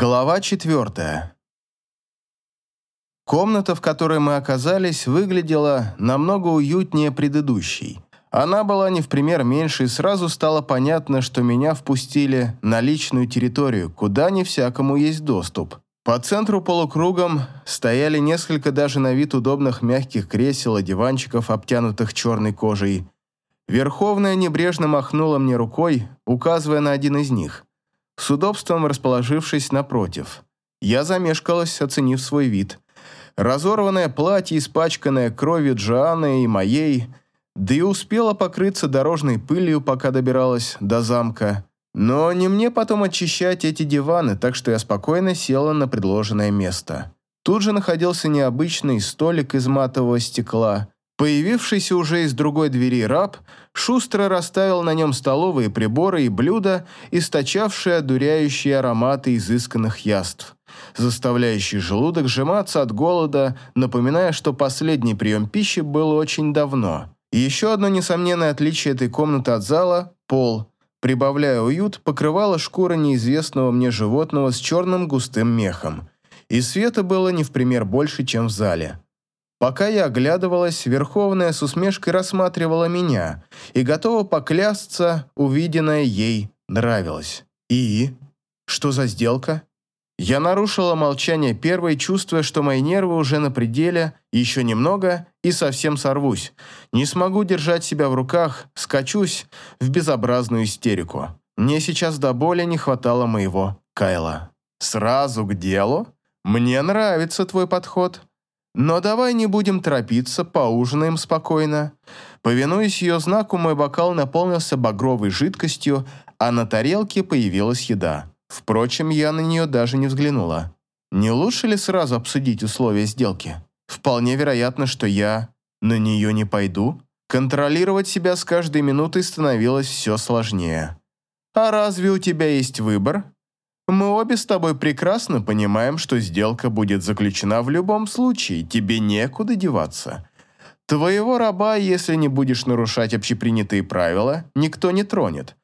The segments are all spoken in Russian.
Глава четвертая. Комната, в которой мы оказались, выглядела намного уютнее предыдущей. Она была не в пример меньше, и сразу стало понятно, что меня впустили на личную территорию, куда не всякому есть доступ. По центру полукругом стояли несколько даже на вид удобных мягких кресел и диванчиков, обтянутых черной кожей. Верховная небрежно махнула мне рукой, указывая на один из них – с удобством расположившись напротив. Я замешкалась, оценив свой вид. Разорванное платье, испачканное кровью Джоанны и моей, да и успела покрыться дорожной пылью, пока добиралась до замка. Но не мне потом очищать эти диваны, так что я спокойно села на предложенное место. Тут же находился необычный столик из матового стекла, Появившийся уже из другой двери раб шустро расставил на нем столовые приборы и блюда, источавшие одуряющие ароматы изысканных яств, заставляющий желудок сжиматься от голода, напоминая, что последний прием пищи был очень давно. Еще одно несомненное отличие этой комнаты от зала – пол. Прибавляя уют, покрывала шкура неизвестного мне животного с черным густым мехом. И света было не в пример больше, чем в зале. Пока я оглядывалась, Верховная с усмешкой рассматривала меня и готова поклясться, увиденное ей нравилось. «И? Что за сделка?» Я нарушила молчание первой, чувствуя, что мои нервы уже на пределе, еще немного и совсем сорвусь. Не смогу держать себя в руках, скачусь в безобразную истерику. Мне сейчас до боли не хватало моего Кайла. «Сразу к делу? Мне нравится твой подход», но давай не будем торопиться, поужинаем спокойно. Повинуясь ее знаку, мой бокал наполнился багровой жидкостью, а на тарелке появилась еда. Впрочем, я на нее даже не взглянула. Не лучше ли сразу обсудить условия сделки? Вполне вероятно, что я на нее не пойду. Контролировать себя с каждой минутой становилось все сложнее. «А разве у тебя есть выбор?» Мы обе с тобой прекрасно понимаем, что сделка будет заключена в любом случае, тебе некуда деваться. Твоего раба, если не будешь нарушать общепринятые правила, никто не тронет.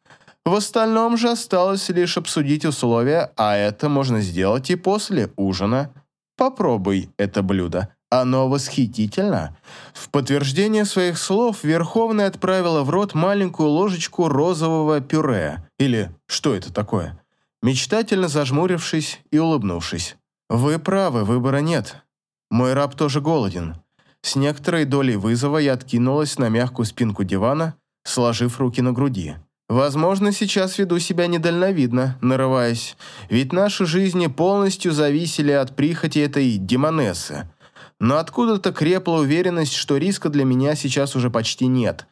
В остальном же осталось лишь обсудить условия, а это можно сделать и после ужина. Попробуй это блюдо. Оно восхитительно. В подтверждение своих слов Верховная отправила в рот маленькую ложечку розового пюре. Или что это такое? Мечтательно зажмурившись и улыбнувшись. «Вы правы, выбора нет. Мой раб тоже голоден». С некоторой долей вызова я откинулась на мягкую спинку дивана, сложив руки на груди. Возможно, сейчас веду себя недальновидно, нарываясь, ведь наши жизни полностью зависели от прихоти этой демонессы. Но откуда-то крепла уверенность, что риска для меня сейчас уже почти нет.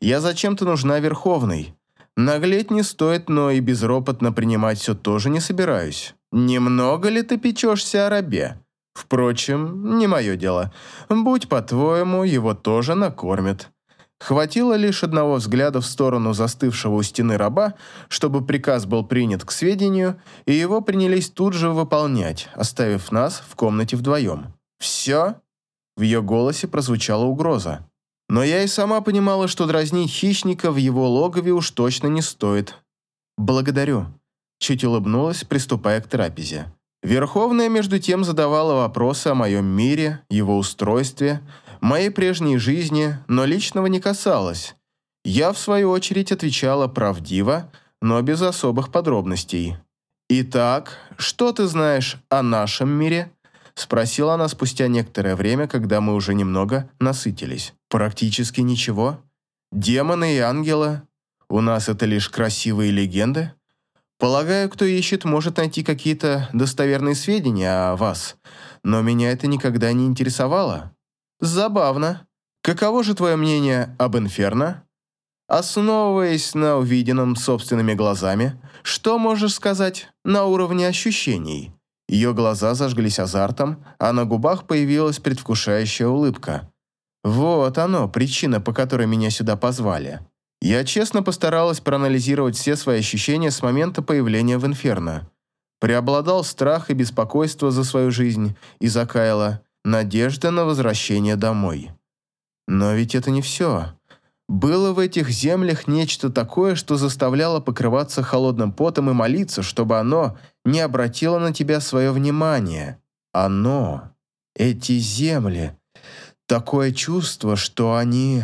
Я зачем-то нужна Верховной. Наглеть не стоит, но и безропотно принимать все тоже не собираюсь. Немного ли ты печешься о рабе? Впрочем, не мое дело. Будь по-твоему, его тоже накормят. Хватило лишь одного взгляда в сторону застывшего у стены раба, чтобы приказ был принят к сведению, и его принялись тут же выполнять, оставив нас в комнате вдвоем. «Все?» В ее голосе прозвучала угроза. Но я и сама понимала, что дразнить хищника в его логове уж точно не стоит. «Благодарю», – чуть улыбнулась, приступая к трапезе. Верховная, между тем, задавала вопросы о моем мире, его устройстве, моей прежней жизни, но личного не касалось. Я, в свою очередь, отвечала правдиво, но без особых подробностей. «Итак, что ты знаешь о нашем мире?» Спросила она спустя некоторое время, когда мы уже немного насытились. Практически ничего. Демоны и ангелы. У нас это лишь красивые легенды. Полагаю, кто ищет, может найти какие-то достоверные сведения о вас. Но меня это никогда не интересовало. Забавно. Каково же твое мнение об Инферно? Основываясь на увиденном собственными глазами, что можешь сказать на уровне ощущений? Ее глаза зажглись азартом, а на губах появилась предвкушающая улыбка. Вот оно, причина, по которой меня сюда позвали. Я честно постаралась проанализировать все свои ощущения с момента появления в Инферно. Преобладал страх и беспокойство за свою жизнь и за Кайла, надежда на возвращение домой. Но ведь это не все. Было в этих землях нечто такое, что заставляло покрываться холодным потом и молиться, чтобы оно не обратило на тебя свое внимание. Оно, эти земли, такое чувство, что они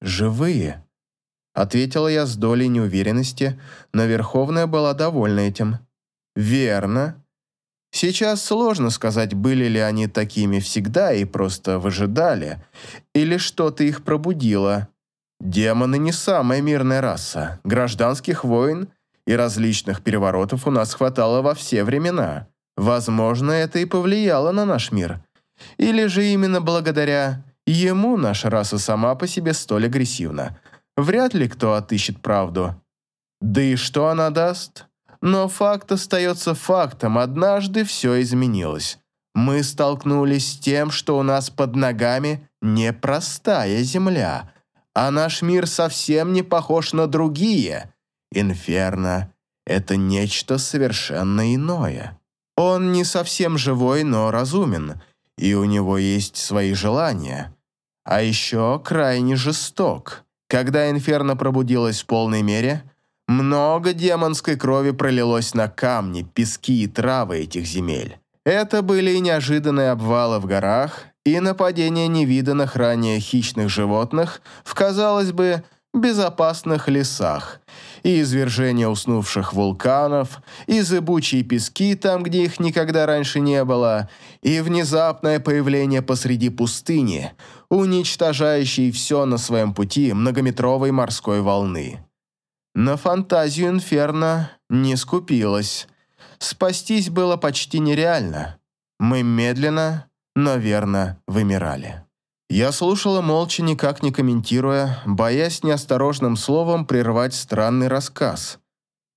живые. Ответила я с долей неуверенности, но Верховная была довольна этим. «Верно. Сейчас сложно сказать, были ли они такими всегда и просто выжидали, или что-то их пробудило. Демоны не самая мирная раса. Гражданских войн и различных переворотов у нас хватало во все времена. Возможно, это и повлияло на наш мир. Или же именно благодаря ему наша раса сама по себе столь агрессивна. Вряд ли кто отыщет правду. Да и что она даст? Но факт остается фактом. Однажды все изменилось. Мы столкнулись с тем, что у нас под ногами непростая земля, а наш мир совсем не похож на другие. Инферно — это нечто совершенно иное. Он не совсем живой, но разумен, и у него есть свои желания. А еще крайне жесток. Когда Инферно пробудилась в полной мере, много демонской крови пролилось на камни, пески и травы этих земель. Это были и неожиданные обвалы в горах, и нападения невиданных ранее хищных животных в, казалось бы, безопасных лесах, и извержения уснувших вулканов, и зыбучие пески там, где их никогда раньше не было, и внезапное появление посреди пустыни, уничтожающей все на своем пути многометровой морской волны. На фантазию Инферно не скупилась. Спастись было почти нереально. Мы медленно, но верно вымирали. Я слушала молча, никак не комментируя, боясь неосторожным словом прервать странный рассказ.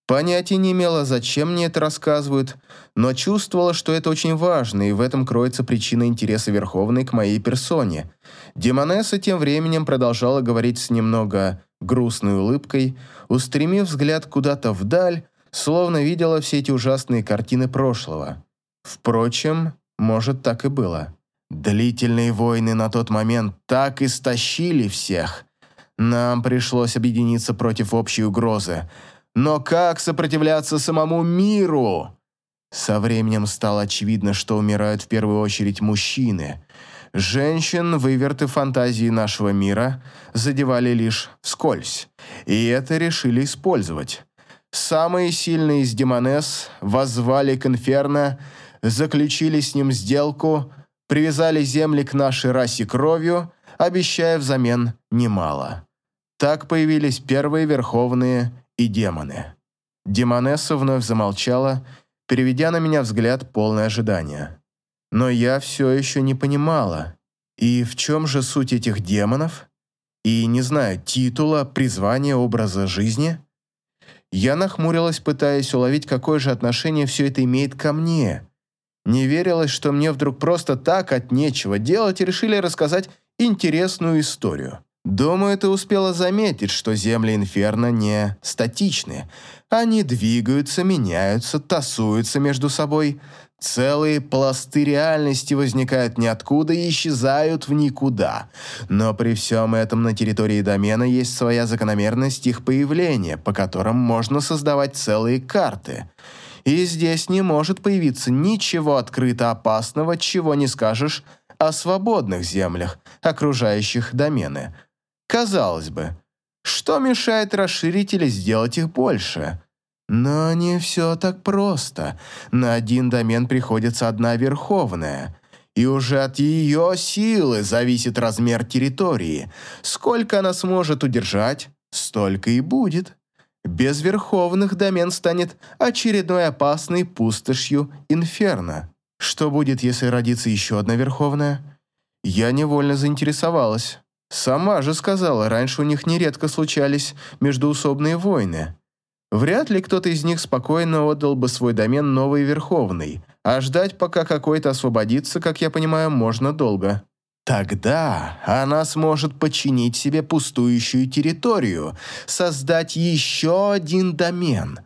Понятия не имела, зачем мне это рассказывают, но чувствовала, что это очень важно, и в этом кроется причина интереса Верховной к моей персоне. Демонесса тем временем продолжала говорить с немного грустной улыбкой, устремив взгляд куда-то вдаль, словно видела все эти ужасные картины прошлого. Впрочем, может, так и было. Длительные войны на тот момент так истощили всех. Нам пришлось объединиться против общей угрозы. Но как сопротивляться самому миру? Со временем стало очевидно, что умирают в первую очередь мужчины – Женщин выверты фантазии нашего мира задевали лишь вскользь, и это решили использовать. Самые сильные из демонесс воззвали к Инферно, заключили с ним сделку, привязали земли к нашей расе кровью, обещая взамен немало. Так появились первые верховные и демоны. Демонесса вновь замолчала, переведя на меня взгляд полное ожидания. Но я все еще не понимала. И в чем же суть этих демонов? И, не знаю, титула, призвания, образа жизни? Я нахмурилась, пытаясь уловить, какое же отношение все это имеет ко мне. Не верилось, что мне вдруг просто так от нечего делать решили рассказать интересную историю. Думаю, ты успела заметить, что земли Инферно не статичны. Они двигаются, меняются, тасуются между собой – Целые пласты реальности возникают ниоткуда и исчезают в никуда. Но при всем этом на территории домена есть своя закономерность их появления, по которым можно создавать целые карты. И здесь не может появиться ничего открыто опасного, чего не скажешь о свободных землях, окружающих домены. Казалось бы, что мешает расширить или сделать их больше? Но не все так просто. На один домен приходится одна верховная. И уже от ее силы зависит размер территории. Сколько она сможет удержать, столько и будет. Без верховных домен станет очередной опасной пустошью инферно. Что будет, если родится еще одна верховная? Я невольно заинтересовалась. Сама же сказала, раньше у них нередко случались междуусобные войны. Вряд ли кто-то из них спокойно отдал бы свой домен новой Верховной, а ждать, пока какой-то освободится, как я понимаю, можно долго. Тогда она сможет подчинить себе пустующую территорию, создать еще один домен.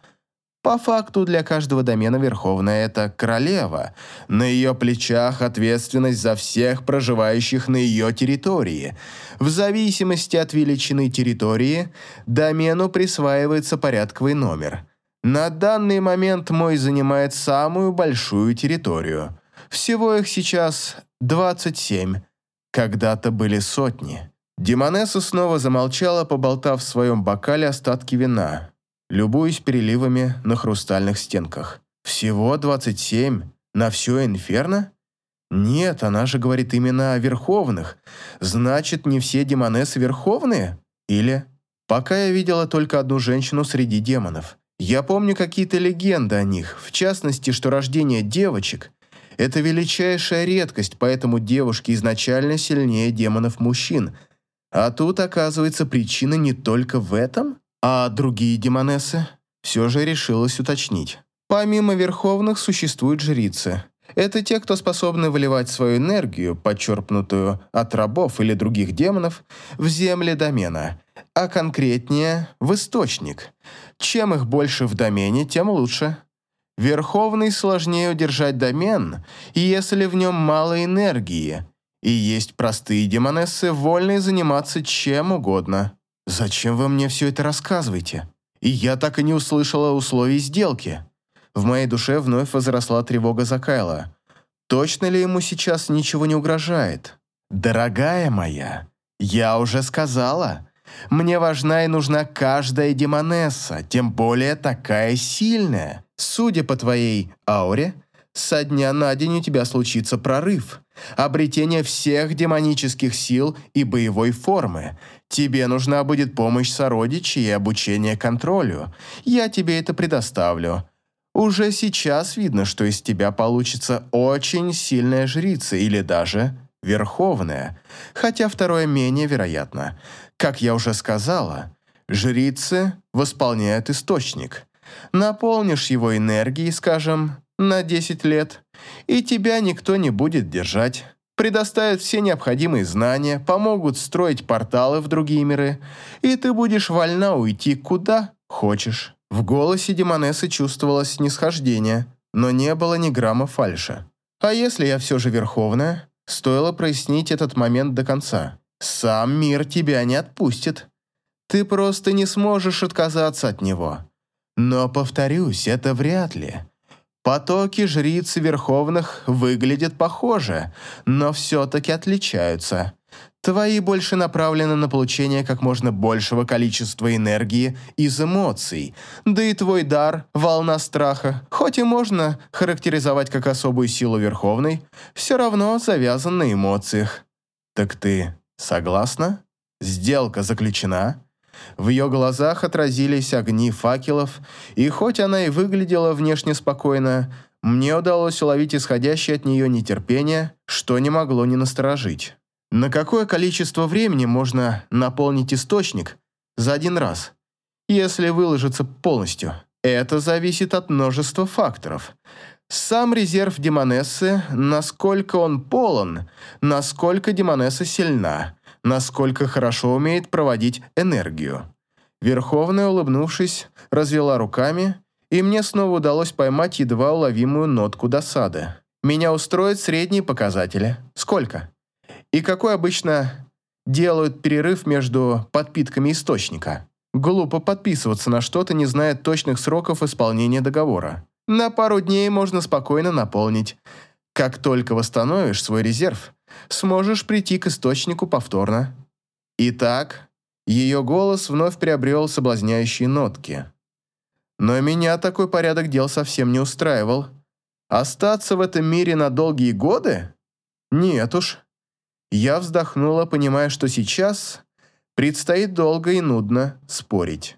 По факту для каждого домена Верховная – это королева. На ее плечах ответственность за всех проживающих на ее территории. В зависимости от величины территории, домену присваивается порядковый номер. На данный момент мой занимает самую большую территорию. Всего их сейчас 27. Когда-то были сотни. Демонесса снова замолчала, поболтав в своем бокале остатки вина любуясь переливами на хрустальных стенках. «Всего 27? На все инферно?» «Нет, она же говорит именно о верховных. Значит, не все демонессы верховные? Или...» «Пока я видела только одну женщину среди демонов. Я помню какие-то легенды о них, в частности, что рождение девочек – это величайшая редкость, поэтому девушки изначально сильнее демонов-мужчин. А тут, оказывается, причина не только в этом?» А другие демонессы все же решилась уточнить. Помимо верховных существуют жрицы. Это те, кто способны выливать свою энергию, подчерпнутую от рабов или других демонов, в земли домена, а конкретнее в источник. Чем их больше в домене, тем лучше. Верховный сложнее удержать домен, если в нем мало энергии, и есть простые демонессы, вольные заниматься чем угодно. «Зачем вы мне все это рассказываете? И я так и не услышала условий сделки». В моей душе вновь возросла тревога за Кайла. Точно ли ему сейчас ничего не угрожает? «Дорогая моя, я уже сказала. Мне важна и нужна каждая демонесса, тем более такая сильная. Судя по твоей ауре, со дня на день у тебя случится прорыв, обретение всех демонических сил и боевой формы. Тебе нужна будет помощь сородичей и обучение контролю. Я тебе это предоставлю. Уже сейчас видно, что из тебя получится очень сильная жрица или даже верховная, хотя второе менее вероятно. Как я уже сказала, жрицы восполняют источник. Наполнишь его энергией, скажем, на 10 лет, и тебя никто не будет держать. Предоставят все необходимые знания, помогут строить порталы в другие миры, и ты будешь вольна уйти куда хочешь. В голосе Демонессы чувствовалось снисхождение, но не было ни грамма фальши. А если я все же Верховная, стоило прояснить этот момент до конца. Сам мир тебя не отпустит. Ты просто не сможешь отказаться от него. Но, повторюсь, это вряд ли. Потоки жриц Верховных выглядят похоже, но все-таки отличаются. Твои больше направлены на получение как можно большего количества энергии из эмоций, да и твой дар – волна страха, хоть и можно характеризовать как особую силу Верховной, все равно завязан на эмоциях. Так ты согласна? Сделка заключена? В ее глазах отразились огни факелов, и хоть она и выглядела внешне спокойно, мне удалось уловить исходящее от нее нетерпение, что не могло не насторожить. На какое количество времени можно наполнить источник за один раз, если выложиться полностью? Это зависит от множества факторов. Сам резерв Демонессы, насколько он полон, насколько Демонесса сильна – насколько хорошо умеет проводить энергию. Верховная, улыбнувшись, развела руками, и мне снова удалось поймать едва уловимую нотку досады. Меня устроят средние показатели. Сколько? И какой обычно делают перерыв между подпитками источника? Глупо подписываться на что-то, не зная точных сроков исполнения договора. На пару дней можно спокойно наполнить. Как только восстановишь свой резерв, сможешь прийти к источнику повторно. Итак, ее голос вновь приобрел соблазняющие нотки. Но меня такой порядок дел совсем не устраивал. Остаться в этом мире на долгие годы? Нет уж. Я вздохнула, понимая, что сейчас предстоит долго и нудно спорить.